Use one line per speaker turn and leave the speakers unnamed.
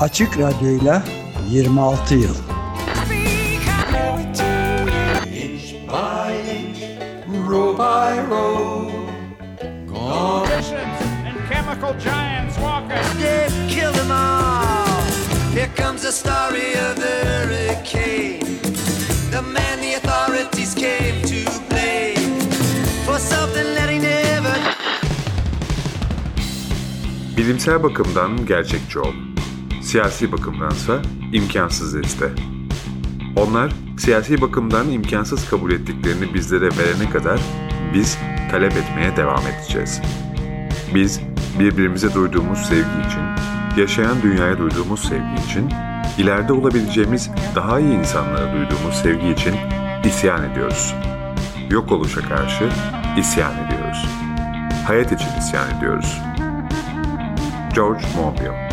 Açık Radyo'yla 26 yıl.
row by row.
and chemical giants walking.
They've killed them all. Here comes the story of the hurricane. The man the authorities came to blame for something that he never.
Bilimsel bakımdan gerçekçi ol. Siyasi bakımdansa imkansız iste. Onlar siyasi bakımdan imkansız kabul ettiklerini bizlere verene kadar biz talep etmeye devam edeceğiz. Biz birbirimize duyduğumuz sevgi için, yaşayan dünyaya duyduğumuz sevgi için, ileride olabileceğimiz daha iyi insanlara duyduğumuz sevgi için isyan ediyoruz. Yok oluşa karşı isyan ediyoruz. Hayat için isyan ediyoruz. George Monbiot